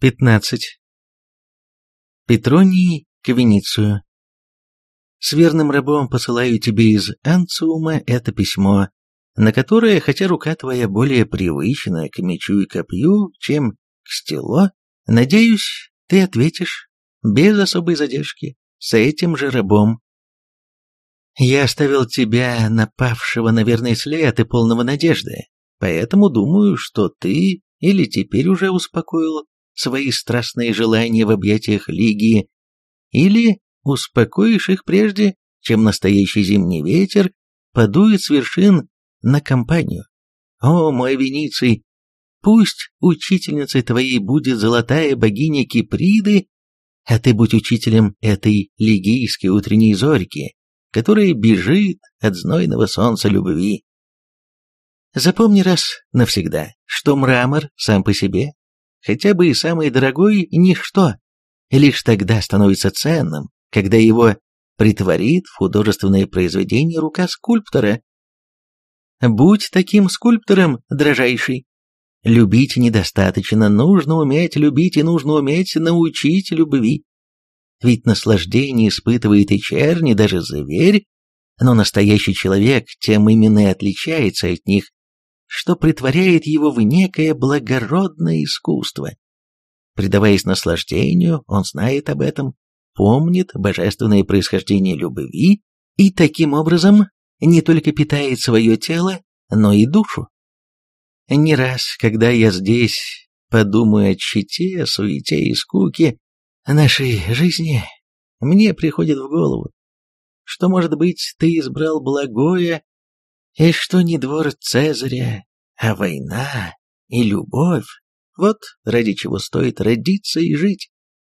15. Петроний к Веницию. С верным рабом посылаю тебе из Анциума это письмо, на которое, хотя рука твоя более привычна к мечу и копью, чем к стело, надеюсь, ты ответишь без особой задержки с этим же рабом. Я оставил тебя, напавшего на верный след и полного надежды, поэтому думаю, что ты или теперь уже успокоил свои страстные желания в объятиях Лигии, или успокоишь их прежде, чем настоящий зимний ветер подует с вершин на компанию. О, мой Вениций, пусть учительницей твоей будет золотая богиня Киприды, а ты будь учителем этой лигийской утренней зорьки, которая бежит от знойного солнца любви. Запомни раз навсегда, что мрамор сам по себе хотя бы и самый дорогой, ничто, лишь тогда становится ценным, когда его притворит в художественное произведение рука скульптора. Будь таким скульптором, дрожайший. Любить недостаточно, нужно уметь любить и нужно уметь научить любви. Ведь наслаждение испытывает и черни, даже зверь, но настоящий человек тем именно и отличается от них, что притворяет его в некое благородное искусство. Предаваясь наслаждению, он знает об этом, помнит божественное происхождение любви и таким образом не только питает свое тело, но и душу. Не раз, когда я здесь подумаю о чите, суете и скуке нашей жизни, мне приходит в голову, что, может быть, ты избрал благое и что не двор Цезаря, а война и любовь — вот ради чего стоит родиться и жить.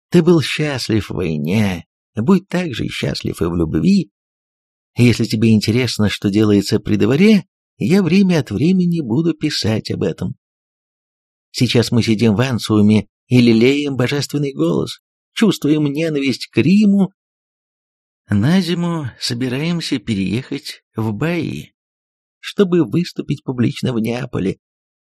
Ты был счастлив в войне, будь также счастлив и в любви. Если тебе интересно, что делается при дворе, я время от времени буду писать об этом. Сейчас мы сидим в Ансууме и лелеем божественный голос, чувствуем ненависть к Риму. На зиму собираемся переехать в Баи чтобы выступить публично в Неаполе,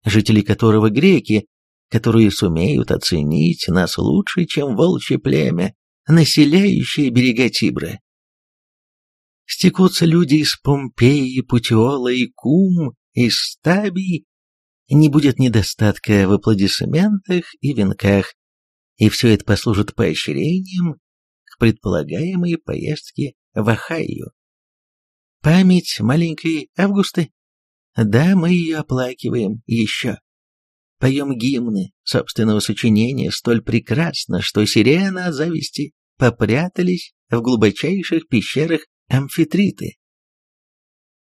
жители которого греки, которые сумеют оценить нас лучше, чем волчье племя, населяющее берега Тибра. Стекутся люди из Помпеи, Путиола и Кум, из Стабий, не будет недостатка в аплодисментах и венках, и все это послужит поощрением к предполагаемой поездке в Ахайю. Память маленькой Августы? Да, мы ее оплакиваем еще. Поем гимны собственного сочинения столь прекрасно, что сирена от зависти попрятались в глубочайших пещерах амфитриты.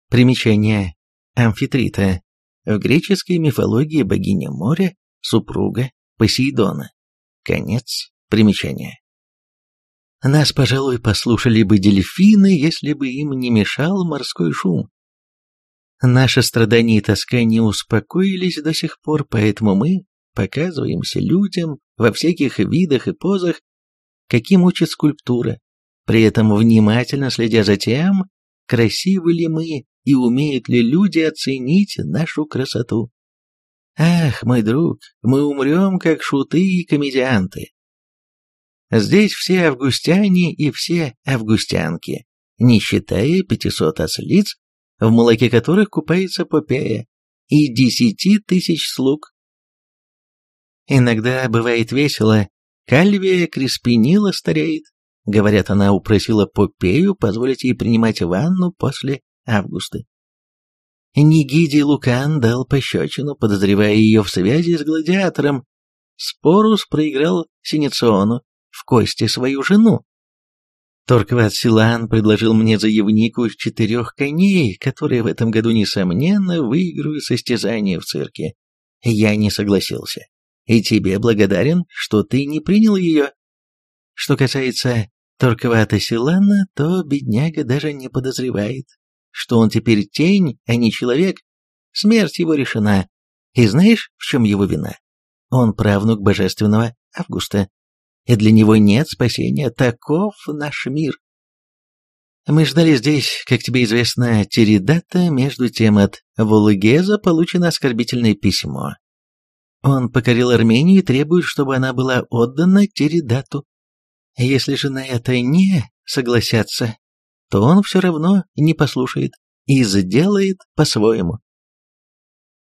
Примечание. Амфитрита. В греческой мифологии богиня моря, супруга Посейдона. Конец примечания. Нас, пожалуй, послушали бы дельфины, если бы им не мешал морской шум. Наши страдания и тоска не успокоились до сих пор, поэтому мы показываемся людям во всяких видах и позах, каким учит скульптура, при этом внимательно следя за тем, красивы ли мы и умеют ли люди оценить нашу красоту. Ах, мой друг, мы умрем, как шуты и комедианты, Здесь все августяне и все августянки, не считая пятисот ослиц, в молоке которых купается Попея, и десяти тысяч слуг. Иногда бывает весело, Кальвия Креспинила стареет. Говорят, она упросила Попею позволить ей принимать ванну после августа. Нигидий Лукан дал пощечину, подозревая ее в связи с гладиатором. Спорус проиграл Синициону, в кости свою жену. Торкват Силан предложил мне заявнику из четырех коней, которые в этом году, несомненно, выиграют состязание в цирке. Я не согласился. И тебе благодарен, что ты не принял ее. Что касается Торквата Силана, то бедняга даже не подозревает, что он теперь тень, а не человек. Смерть его решена. И знаешь, в чем его вина? Он правнук божественного Августа, и для него нет спасения. Таков наш мир. Мы ждали здесь, как тебе известно, Теридата, между тем от Вулгеза получено оскорбительное письмо. Он покорил Армению и требует, чтобы она была отдана Теридату. Если же на это не согласятся, то он все равно не послушает и сделает по-своему.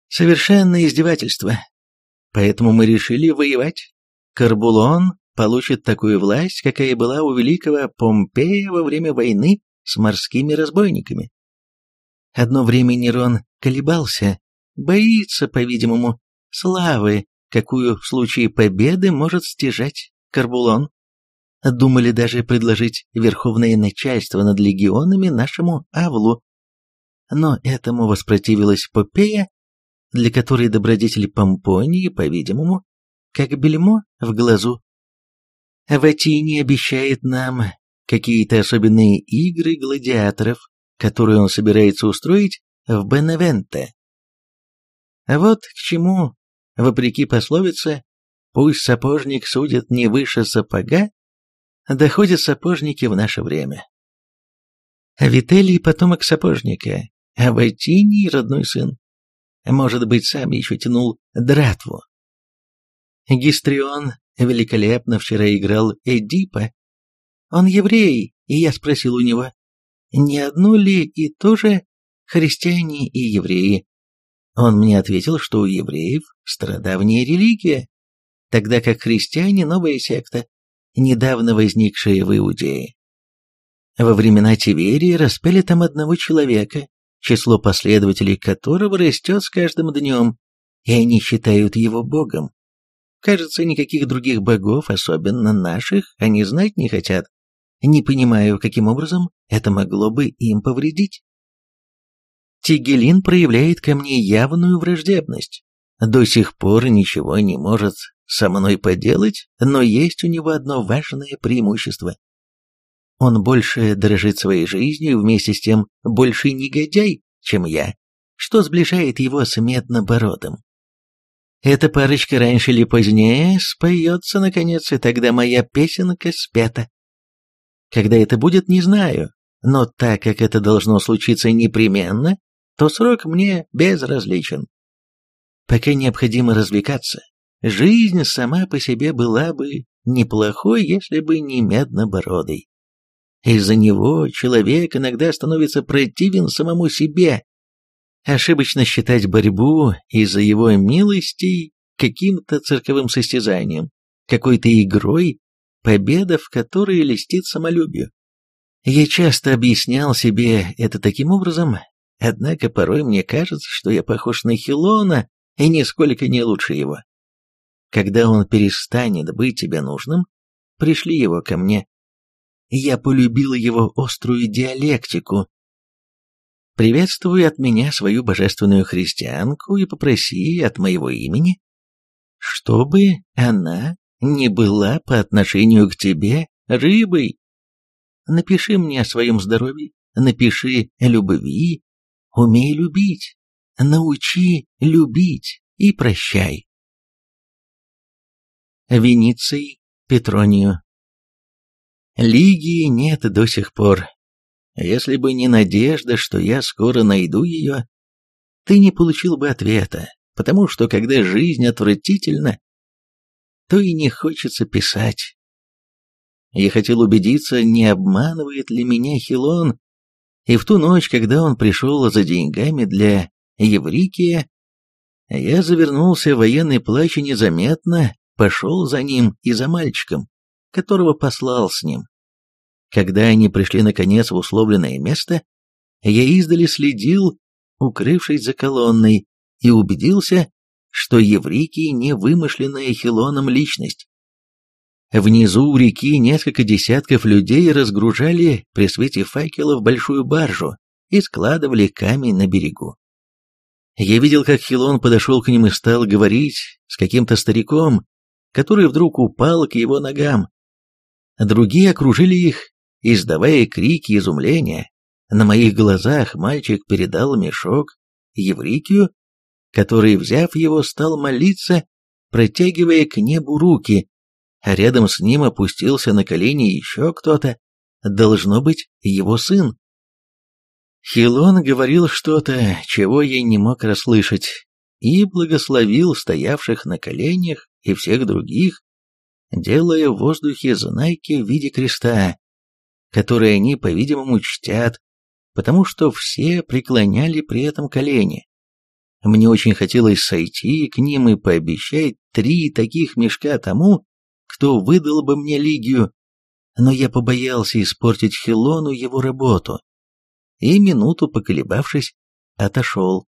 Совершенное издевательство. Поэтому мы решили воевать. Карбулон получит такую власть, какая была у великого Помпея во время войны с морскими разбойниками. Одно время Нерон колебался, боится, по-видимому, славы, какую в случае победы может стяжать Карбулон. Думали даже предложить верховное начальство над легионами нашему Авлу. Но этому воспротивилась Попея, для которой добродетель Помпонии, по-видимому, как бельмо в глазу. Ватини обещает нам какие-то особенные игры гладиаторов, которые он собирается устроить в Беневенте. Вот к чему, вопреки пословице, пусть сапожник судит не выше сапога, доходят сапожники в наше время. Вителий – потомок сапожника, а Ватиний – родной сын. Может быть, сам еще тянул дратву. Гистрион великолепно вчера играл Эдипа. Он еврей, и я спросил у него, не одно ли и то же христиане и евреи. Он мне ответил, что у евреев страдавняя религия, тогда как христиане – новая секта, недавно возникшая в Иудее. Во времена Тиверии распяли там одного человека, число последователей которого растет с каждым днем, и они считают его богом. Кажется, никаких других богов, особенно наших, они знать не хотят. Не понимаю, каким образом это могло бы им повредить. Тигелин проявляет ко мне явную враждебность. До сих пор ничего не может со мной поделать, но есть у него одно важное преимущество. Он больше дорожит своей жизнью вместе с тем больше негодяй, чем я, что сближает его с Меднобородом. Эта парочка раньше или позднее споется, наконец, и тогда моя песенка спета. Когда это будет, не знаю, но так как это должно случиться непременно, то срок мне безразличен. Пока необходимо развлекаться. Жизнь сама по себе была бы неплохой, если бы не меднобородый. Из-за него человек иногда становится противен самому себе. Ошибочно считать борьбу из-за его милостей каким-то цирковым состязанием, какой-то игрой, победа в которой льстит самолюбию. Я часто объяснял себе это таким образом, однако порой мне кажется, что я похож на Хилона и нисколько не лучше его. Когда он перестанет быть тебе нужным, пришли его ко мне. Я полюбил его острую диалектику. Приветствую от меня свою божественную христианку и попроси от моего имени, чтобы она не была по отношению к тебе рыбой. Напиши мне о своем здоровье, напиши о любви, умей любить, научи любить и прощай. Вениций Петронию Лигии нет до сих пор. Если бы не надежда, что я скоро найду ее, ты не получил бы ответа, потому что когда жизнь отвратительна, то и не хочется писать. Я хотел убедиться, не обманывает ли меня Хилон, и в ту ночь, когда он пришел за деньгами для Еврикия, я завернулся в военный плащ и незаметно пошел за ним и за мальчиком, которого послал с ним. Когда они пришли наконец в условленное место, я издали следил, укрывшись за колонной, и убедился, что Еврикий не вымышленная Хилоном личность. Внизу у реки несколько десятков людей разгружали при свете факелов большую баржу и складывали камень на берегу. Я видел, как Хилон подошел к ним и стал говорить с каким-то стариком, который вдруг упал к его ногам. Другие окружили их, издавая крики изумления. На моих глазах мальчик передал мешок Еврикию, который, взяв его, стал молиться, протягивая к небу руки, а рядом с ним опустился на колени еще кто-то, должно быть, его сын. Хилон говорил что-то, чего я не мог расслышать, и благословил стоявших на коленях и всех других, делая в воздухе знайки в виде креста, которые они, по-видимому, чтят, потому что все преклоняли при этом колени. Мне очень хотелось сойти к ним и пообещать три таких мешка тому, кто выдал бы мне Лигию, но я побоялся испортить Хилону его работу, и, минуту поколебавшись, отошел.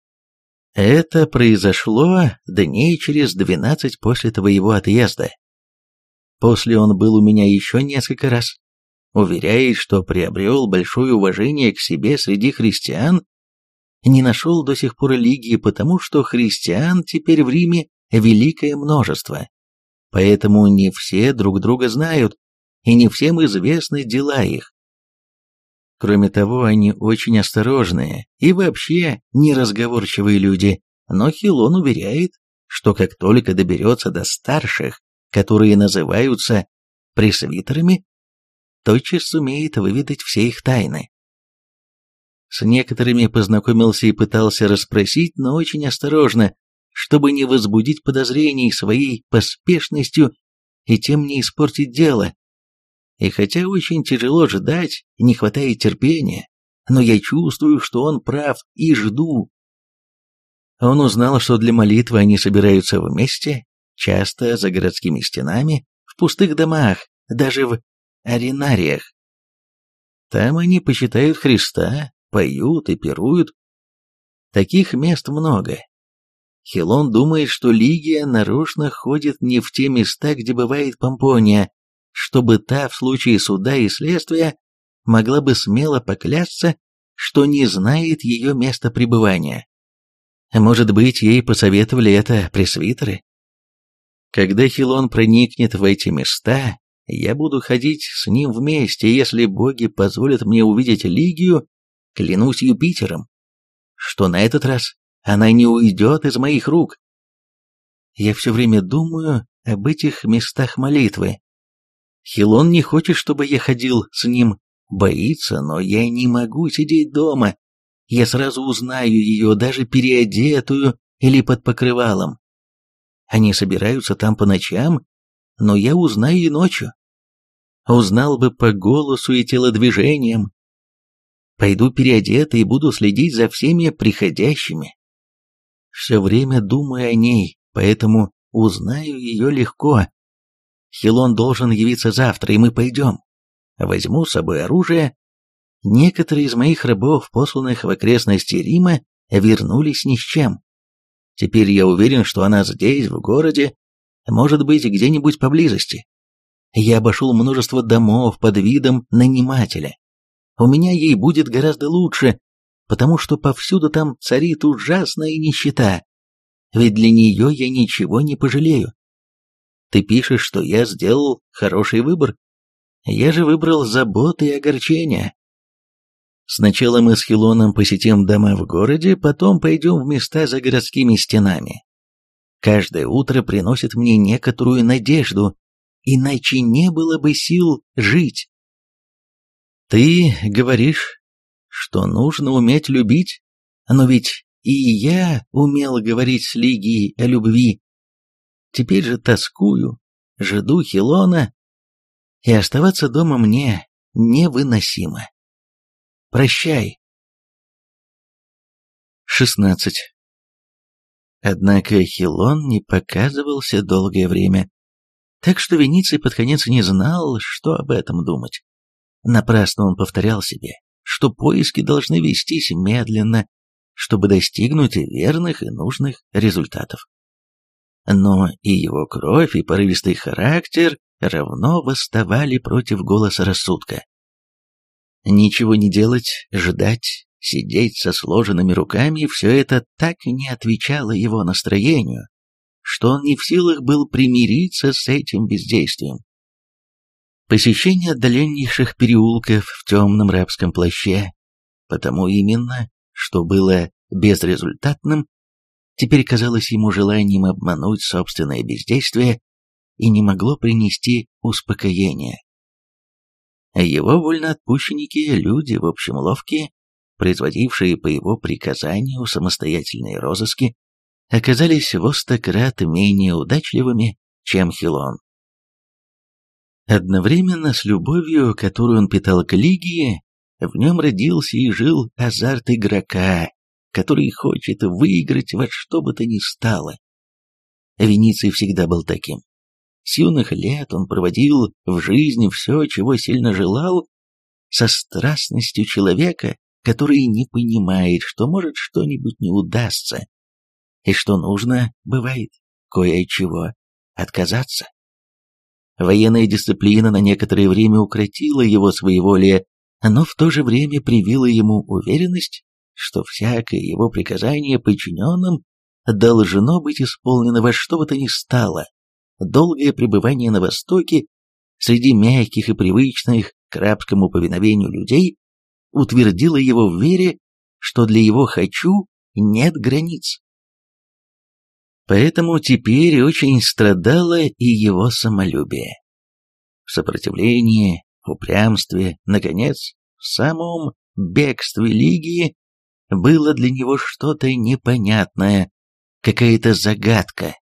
Это произошло дней через двенадцать после твоего отъезда. После он был у меня еще несколько раз. Уверяет, что приобрел большое уважение к себе среди христиан, не нашел до сих пор религии, потому что христиан теперь в Риме великое множество. Поэтому не все друг друга знают, и не всем известны дела их. Кроме того, они очень осторожные и вообще неразговорчивые люди, но Хилон уверяет, что как только доберется до старших, которые называются пресвитерами, тотчас сумеет выведать все их тайны. С некоторыми познакомился и пытался расспросить, но очень осторожно, чтобы не возбудить подозрений своей поспешностью и тем не испортить дело. И хотя очень тяжело ждать, не хватает терпения, но я чувствую, что он прав, и жду. Он узнал, что для молитвы они собираются вместе, часто за городскими стенами, в пустых домах, даже в аренариях. Там они почитают Христа, поют и пируют. Таких мест много. Хилон думает, что Лигия нарочно ходит не в те места, где бывает Помпония, чтобы та в случае суда и следствия могла бы смело поклясться, что не знает ее места пребывания. Может быть, ей посоветовали это пресвитеры? Когда Хилон проникнет в эти места, я буду ходить с ним вместе, если боги позволят мне увидеть Лигию, клянусь Юпитером, что на этот раз она не уйдет из моих рук. Я все время думаю об этих местах молитвы, Хилон не хочет, чтобы я ходил с ним, боится, но я не могу сидеть дома. Я сразу узнаю ее, даже переодетую или под покрывалом. Они собираются там по ночам, но я узнаю и ночью. Узнал бы по голосу и телодвижениям. Пойду переодетый и буду следить за всеми приходящими. Все время думаю о ней, поэтому узнаю ее легко. Хилон должен явиться завтра, и мы пойдем. Возьму с собой оружие. Некоторые из моих рабов, посланных в окрестности Рима, вернулись ни с чем. Теперь я уверен, что она здесь, в городе, может быть, где-нибудь поблизости. Я обошел множество домов под видом нанимателя. У меня ей будет гораздо лучше, потому что повсюду там царит ужасная нищета. Ведь для нее я ничего не пожалею. Ты пишешь, что я сделал хороший выбор. Я же выбрал заботы и огорчения. Сначала мы с Хилоном посетим дома в городе, потом пойдем в места за городскими стенами. Каждое утро приносит мне некоторую надежду, иначе не было бы сил жить. Ты говоришь, что нужно уметь любить, но ведь и я умел говорить с Лигией о любви, Теперь же тоскую, жду Хилона, и оставаться дома мне невыносимо. Прощай. 16. Однако Хилон не показывался долгое время, так что Вениций под конец не знал, что об этом думать. Напрасно он повторял себе, что поиски должны вестись медленно, чтобы достигнуть верных и нужных результатов но и его кровь, и порывистый характер равно восставали против голоса рассудка. Ничего не делать, ждать, сидеть со сложенными руками, все это так не отвечало его настроению, что он не в силах был примириться с этим бездействием. Посещение отдаленнейших переулков в темном рабском плаще, потому именно, что было безрезультатным, теперь казалось ему желанием обмануть собственное бездействие и не могло принести успокоения. Его вольноотпущенники, люди, в общем, ловкие, производившие по его приказанию самостоятельные розыски, оказались в остократ менее удачливыми, чем Хилон. Одновременно с любовью, которую он питал к Лигии, в нем родился и жил азарт игрока, который хочет выиграть во что бы то ни стало. Вениций всегда был таким. С юных лет он проводил в жизни все, чего сильно желал, со страстностью человека, который не понимает, что может что-нибудь не удастся, и что нужно, бывает, кое от чего отказаться. Военная дисциплина на некоторое время укротила его своеволие, но в то же время привила ему уверенность, что всякое его приказание подчиненным должно быть исполнено во что бы то ни стало. Долгое пребывание на Востоке среди мягких и привычных к рабскому повиновению людей утвердило его в вере, что для его «хочу» нет границ. Поэтому теперь очень страдало и его самолюбие. В сопротивлении, упрямстве, наконец, в самом бегстве Лигии было для него что-то непонятное, какая-то загадка,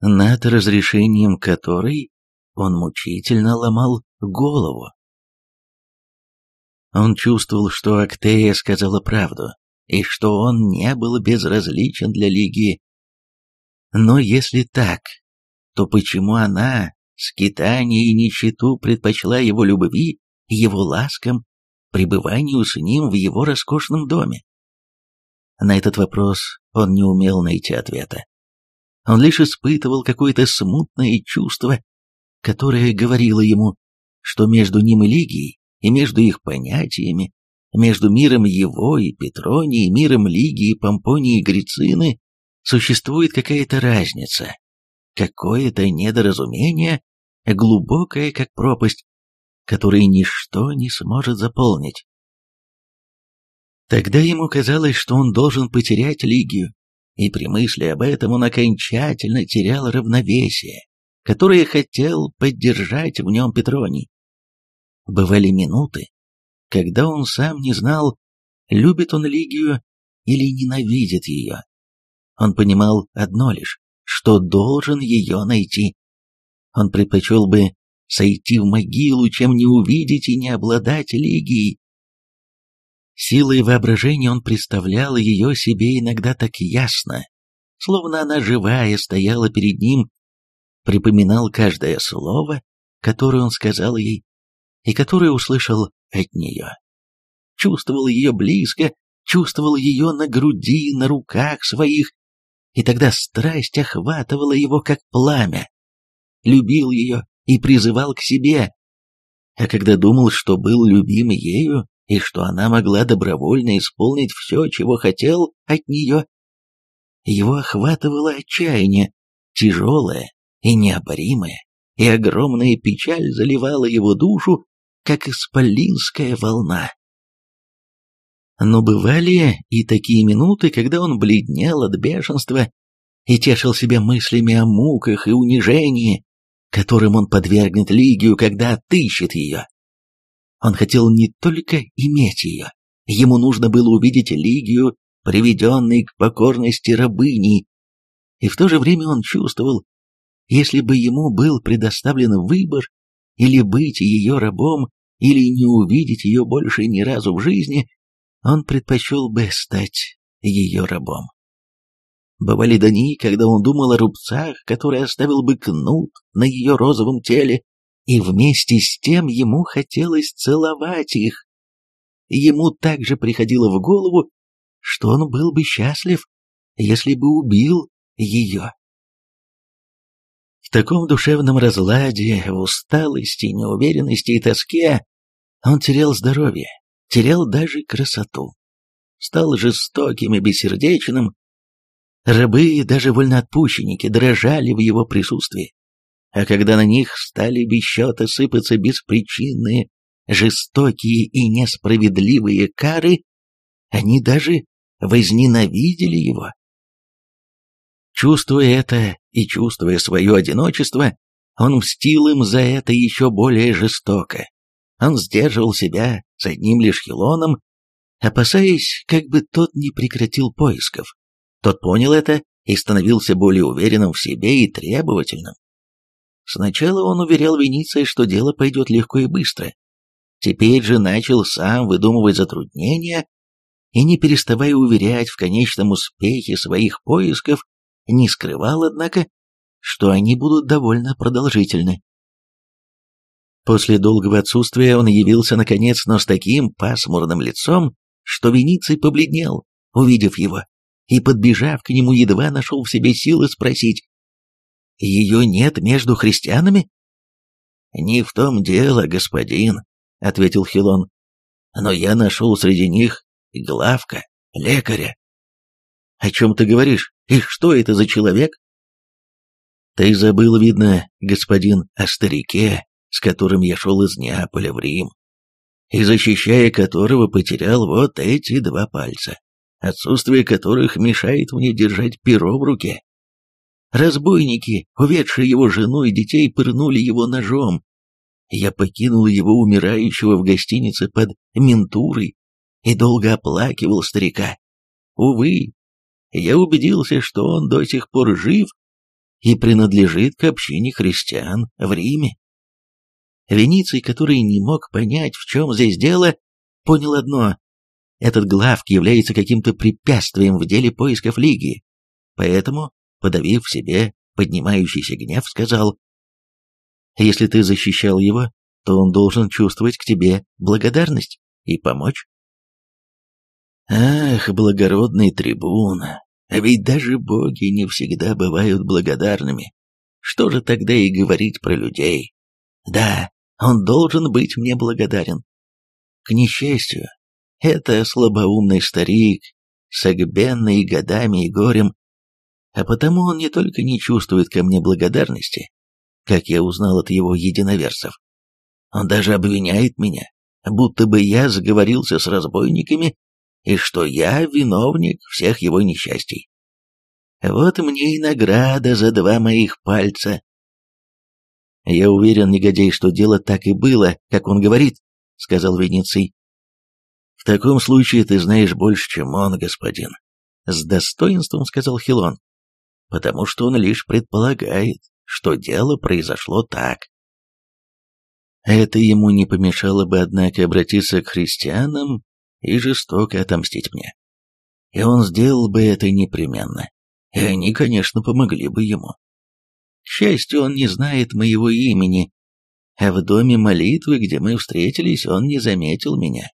над разрешением которой он мучительно ломал голову. Он чувствовал, что Актея сказала правду, и что он не был безразличен для Лиги. Но если так, то почему она, скитание и нищету, предпочла его любви, его ласкам, пребыванию с ним в его роскошном доме? На этот вопрос он не умел найти ответа. Он лишь испытывал какое-то смутное чувство, которое говорило ему, что между ним и Лигией, и между их понятиями, между миром его и Петронии, миром Лигии, Помпонии и Грицины существует какая-то разница, какое-то недоразумение, глубокое, как пропасть, которое ничто не сможет заполнить. Тогда ему казалось, что он должен потерять Лигию, и при мысли об этом он окончательно терял равновесие, которое хотел поддержать в нем Петроний. Бывали минуты, когда он сам не знал, любит он Лигию или ненавидит ее. Он понимал одно лишь, что должен ее найти. Он предпочел бы сойти в могилу, чем не увидеть и не обладать Лигией. Силой воображения он представлял ее себе иногда так ясно, словно она живая стояла перед ним, припоминал каждое слово, которое он сказал ей, и которое услышал от нее. Чувствовал ее близко, чувствовал ее на груди, на руках своих, и тогда страсть охватывала его, как пламя. Любил ее и призывал к себе, а когда думал, что был любим ею, и что она могла добровольно исполнить все, чего хотел от нее, его охватывало отчаяние, тяжелое и необоримое, и огромная печаль заливала его душу, как исполинская волна. Но бывали и такие минуты, когда он бледнел от бешенства и тешил себя мыслями о муках и унижении, которым он подвергнет Лигию, когда отыщет ее. Он хотел не только иметь ее, ему нужно было увидеть Лигию, приведенной к покорности рабыней, и в то же время он чувствовал, если бы ему был предоставлен выбор, или быть ее рабом, или не увидеть ее больше ни разу в жизни, он предпочел бы стать ее рабом. Бывали дни, когда он думал о рубцах, которые оставил бы кнут на ее розовом теле, и вместе с тем ему хотелось целовать их. Ему также приходило в голову, что он был бы счастлив, если бы убил ее. Таком душевном разладе, в усталости, неуверенности и тоске он терял здоровье, терял даже красоту. Стал жестоким и бессердечным. Рабы и даже вольноотпущенники дрожали в его присутствии а когда на них стали без счета сыпаться беспричинные, жестокие и несправедливые кары, они даже возненавидели его. Чувствуя это и чувствуя свое одиночество, он мстил им за это еще более жестоко. Он сдерживал себя с одним лишь Хилоном, опасаясь, как бы тот не прекратил поисков. Тот понял это и становился более уверенным в себе и требовательным. Сначала он уверял Вениция, что дело пойдет легко и быстро. Теперь же начал сам выдумывать затруднения и, не переставая уверять в конечном успехе своих поисков, не скрывал, однако, что они будут довольно продолжительны. После долгого отсутствия он явился наконец, но с таким пасмурным лицом, что Вениций побледнел, увидев его, и, подбежав к нему, едва нашел в себе силы спросить, «Ее нет между христианами?» «Не в том дело, господин», — ответил Хилон, «но я нашел среди них главка, лекаря». «О чем ты говоришь? И что это за человек?» «Ты забыл, видно, господин, о старике, с которым я шел из Неаполя в Рим, и защищая которого потерял вот эти два пальца, отсутствие которых мешает мне держать перо в руке. Разбойники, уведшие его жену и детей, пырнули его ножом. Я покинул его умирающего в гостинице под ментурой и долго оплакивал старика. Увы, я убедился, что он до сих пор жив и принадлежит к общине христиан в Риме. Вениций, который не мог понять, в чем здесь дело, понял одно. Этот главк является каким-то препятствием в деле поисков Лиги. Поэтому, подавив в себе поднимающийся гнев, сказал, «Если ты защищал его, то он должен чувствовать к тебе благодарность и помочь». Ах, благородный трибун, а ведь даже боги не всегда бывают благодарными. Что же тогда и говорить про людей? Да, он должен быть мне благодарен. К несчастью, это слабоумный старик, согбенный годами и горем, а потому он не только не чувствует ко мне благодарности, как я узнал от его единоверцев, он даже обвиняет меня, будто бы я заговорился с разбойниками и что я виновник всех его несчастий. Вот мне и награда за два моих пальца, «Я уверен, негодяй, что дело так и было, как он говорит», — сказал Венеций. «В таком случае ты знаешь больше, чем он, господин», — с достоинством сказал Хилон, «потому что он лишь предполагает, что дело произошло так». Это ему не помешало бы, однако, обратиться к христианам и жестоко отомстить мне. И он сделал бы это непременно. И они, конечно, помогли бы ему. К счастью, он не знает моего имени, а в доме молитвы, где мы встретились, он не заметил меня.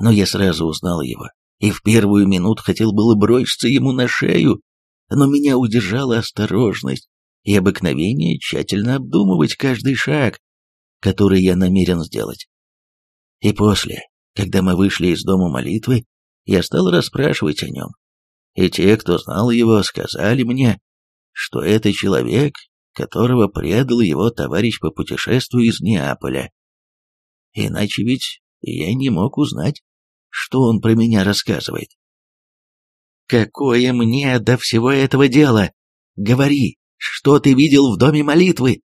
Но я сразу узнал его, и в первую минуту хотел было броситься ему на шею, но меня удержала осторожность и обыкновение тщательно обдумывать каждый шаг, который я намерен сделать. И после, когда мы вышли из дома молитвы, я стал расспрашивать о нем. И те, кто знал его, сказали мне, что это человек, которого предал его товарищ по путешествию из Неаполя. Иначе ведь я не мог узнать, что он про меня рассказывает. «Какое мне до всего этого дела? Говори, что ты видел в доме молитвы?»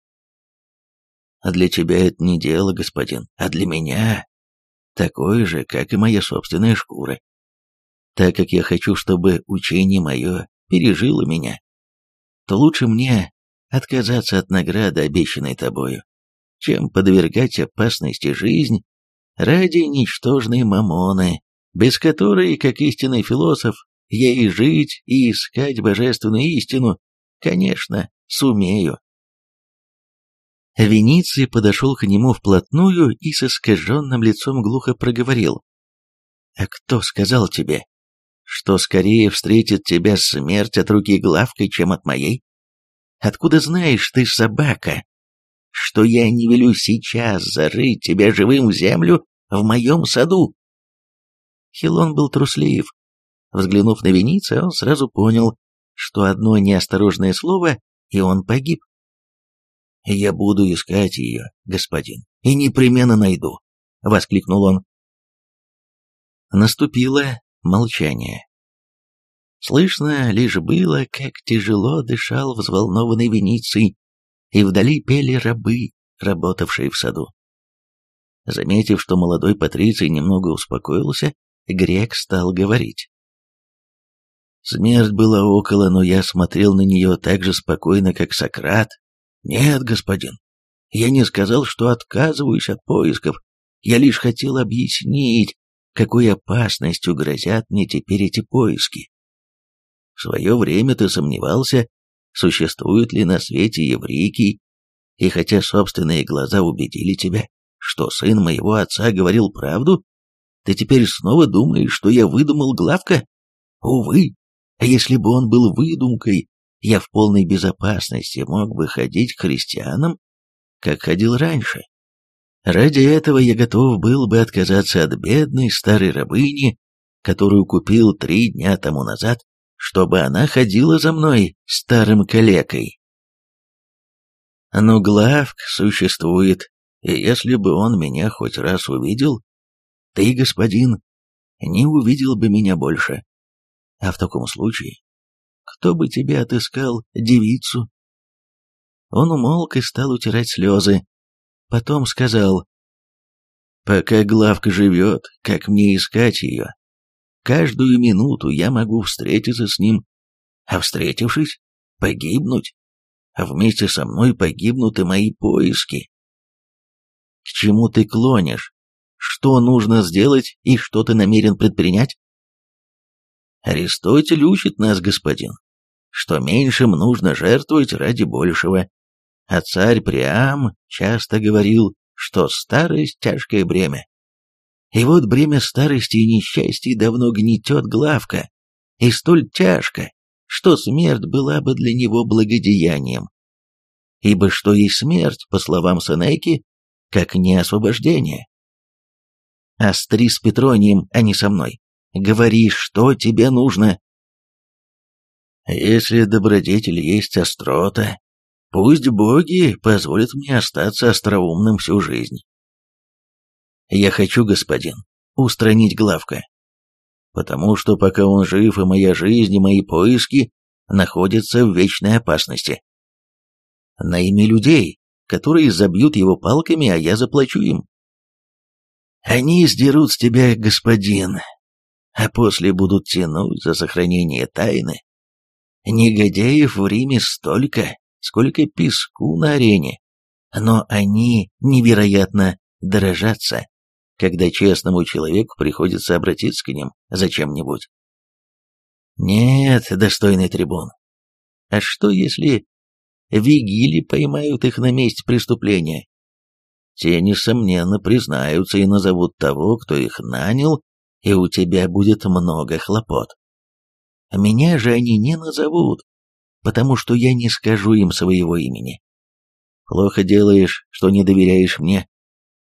«А для тебя это не дело, господин, а для меня такое же, как и моя собственная шкура. Так как я хочу, чтобы учение мое пережило меня, то лучше мне отказаться от награды, обещанной тобою, чем подвергать опасности жизнь ради ничтожной мамоны, без которой, как истинный философ, ей жить и искать божественную истину, конечно, сумею. Вениций подошел к нему вплотную и с искаженным лицом глухо проговорил. «А кто сказал тебе, что скорее встретит тебя смерть от руки главкой, чем от моей?» Откуда знаешь ты, собака, что я не велю сейчас зарыть тебя живым в землю в моем саду?» Хилон был труслив. Взглянув на Вениция, он сразу понял, что одно неосторожное слово, и он погиб. «Я буду искать ее, господин, и непременно найду», — воскликнул он. Наступило молчание. Слышно лишь было, как тяжело дышал взволнованный Вениций, и вдали пели рабы, работавшие в саду. Заметив, что молодой Патриций немного успокоился, грек стал говорить. Смерть была около, но я смотрел на нее так же спокойно, как Сократ. Нет, господин, я не сказал, что отказываюсь от поисков. Я лишь хотел объяснить, какой опасностью грозят мне теперь эти поиски. В свое время ты сомневался, существуют ли на свете еврейки, и хотя собственные глаза убедили тебя, что сын моего отца говорил правду, ты теперь снова думаешь, что я выдумал Главка? Увы, а если бы он был выдумкой, я в полной безопасности мог бы ходить к христианам, как ходил раньше. Ради этого я готов был бы отказаться от бедной старой рабыни, которую купил три дня тому назад, чтобы она ходила за мной старым калекой. Но Главк существует, и если бы он меня хоть раз увидел, ты, господин, не увидел бы меня больше. А в таком случае, кто бы тебе отыскал девицу? Он умолк и стал утирать слезы. Потом сказал, «Пока Главка живет, как мне искать ее? Каждую минуту я могу встретиться с ним, а встретившись, погибнуть. А вместе со мной погибнут и мои поиски. К чему ты клонишь? Что нужно сделать и что ты намерен предпринять? Аристотель учит нас, господин, что меньшим нужно жертвовать ради большего. А царь Приам часто говорил, что старость – тяжкое бремя. И вот бремя старости и несчастья давно гнетет главка, и столь тяжко, что смерть была бы для него благодеянием. Ибо что есть смерть, по словам Сенеки, как не освобождение. Остри с Петронием, а не со мной. Говори, что тебе нужно. Если добродетель есть острота, пусть боги позволят мне остаться остроумным всю жизнь. Я хочу, господин, устранить Главка, потому что пока он жив, и моя жизнь, и мои поиски находятся в вечной опасности. Найми людей, которые забьют его палками, а я заплачу им. Они сдерут с тебя, господин, а после будут тянуть за сохранение тайны. Негодяев в Риме столько, сколько песку на арене, но они невероятно дорожатся, когда честному человеку приходится обратиться к ним за чем-нибудь. Нет, достойный трибун. А что если вигили поймают их на месте преступления? Те, несомненно, признаются и назовут того, кто их нанял и у тебя будет много хлопот. Меня же они не назовут, потому что я не скажу им своего имени. Плохо делаешь, что не доверяешь мне,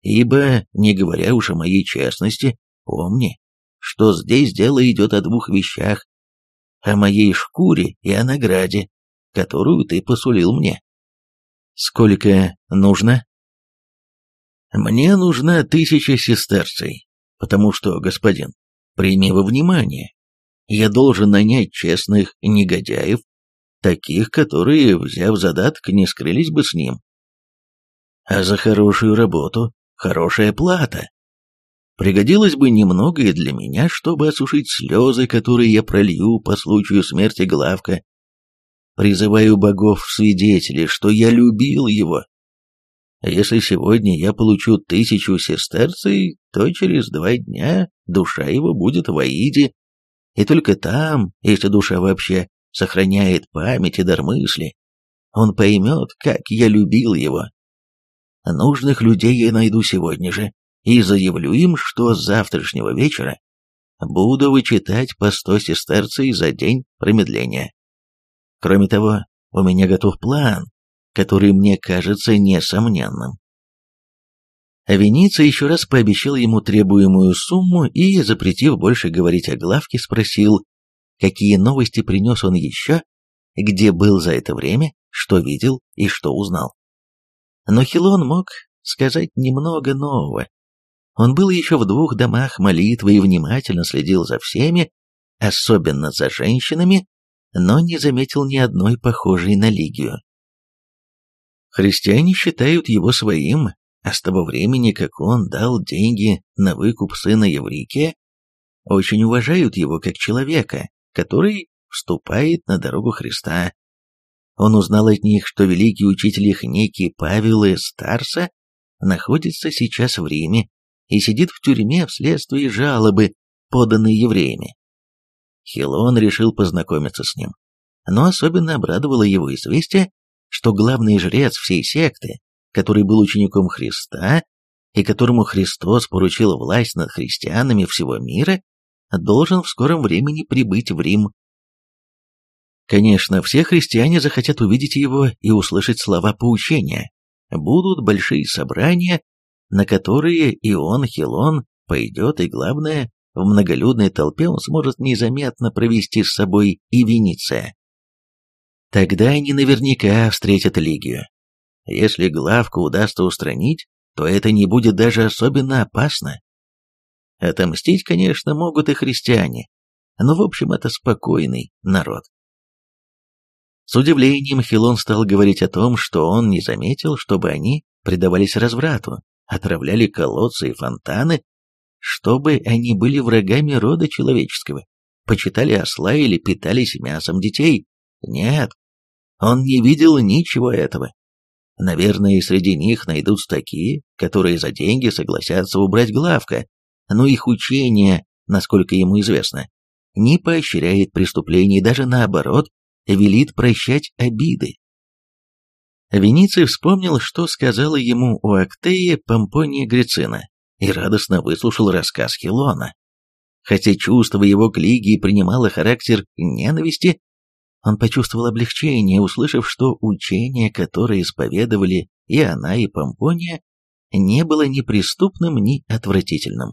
ибо, не говоря уж о моей честности, помни, что здесь дело идет о двух вещах, о моей шкуре и о награде, которую ты посулил мне. Сколько нужно? Мне нужна тысяча сестерций, Потому что, господин, прими во внимание, я должен нанять честных негодяев, таких, которые, взяв задаток, не скрылись бы с ним. А за хорошую работу хорошая плата. Пригодилось бы немного и для меня, чтобы осушить слезы, которые я пролью по случаю смерти Главка. Призываю богов в свидетели, что я любил его, если сегодня я получу тысячу сестерций, то через два дня душа его будет в Аиде, и только там, если душа вообще сохраняет память и дар мысли, он поймет, как я любил его. Нужных людей я найду сегодня же и заявлю им, что с завтрашнего вечера буду вычитать по сто сестерций за день промедления. Кроме того, у меня готов план, который мне кажется несомненным. Веница еще раз пообещал ему требуемую сумму и, запретив больше говорить о главке, спросил, какие новости принес он еще, где был за это время, что видел и что узнал. Но Хилон мог сказать немного нового. Он был еще в двух домах молитвы и внимательно следил за всеми, особенно за женщинами, но не заметил ни одной похожей на Лигию. Христиане считают его своим, а с того времени, как он дал деньги на выкуп сына Еврикия, очень уважают его как человека, который вступает на дорогу Христа. Он узнал от них, что великий учитель их некий Павел из Тарса находится сейчас в Риме и сидит в тюрьме вследствие жалобы, поданной евреями. Хилон решил познакомиться с ним, но особенно обрадовало его известие, что главный жрец всей секты, который был учеником Христа и которому Христос поручил власть над христианами всего мира, должен в скором времени прибыть в Рим. Конечно, все христиане захотят увидеть его и услышать слова поучения. Будут большие собрания, на которые и он, Хилон, пойдет, и главное, в многолюдной толпе он сможет незаметно провести с собой и Венеция. Тогда они наверняка встретят Лигию. Если главку удастся устранить, то это не будет даже особенно опасно. Отомстить, конечно, могут и христиане, но в общем это спокойный народ. С удивлением Хилон стал говорить о том, что он не заметил, чтобы они предавались разврату, отравляли колодцы и фонтаны, чтобы они были врагами рода человеческого, почитали осла или питались мясом детей. Нет, он не видел ничего этого. Наверное, среди них найдутся такие, которые за деньги согласятся убрать главка, но их учение, насколько ему известно, не поощряет преступлений, даже наоборот, велит прощать обиды. Вениций вспомнил, что сказала ему у Актеи Помпония Грицина, и радостно выслушал рассказ Хилона. Хотя чувство его к Лигии принимало характер ненависти, он почувствовал облегчение, услышав, что учение, которое исповедовали и она, и Помпония, не было ни преступным, ни отвратительным.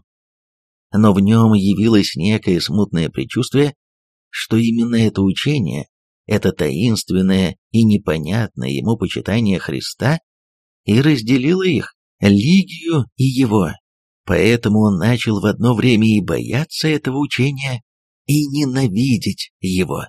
Но в нем явилось некое смутное предчувствие, что именно это учение, это таинственное и непонятное ему почитание Христа, и разделило их, Лигию и его. Поэтому он начал в одно время и бояться этого учения, и ненавидеть его.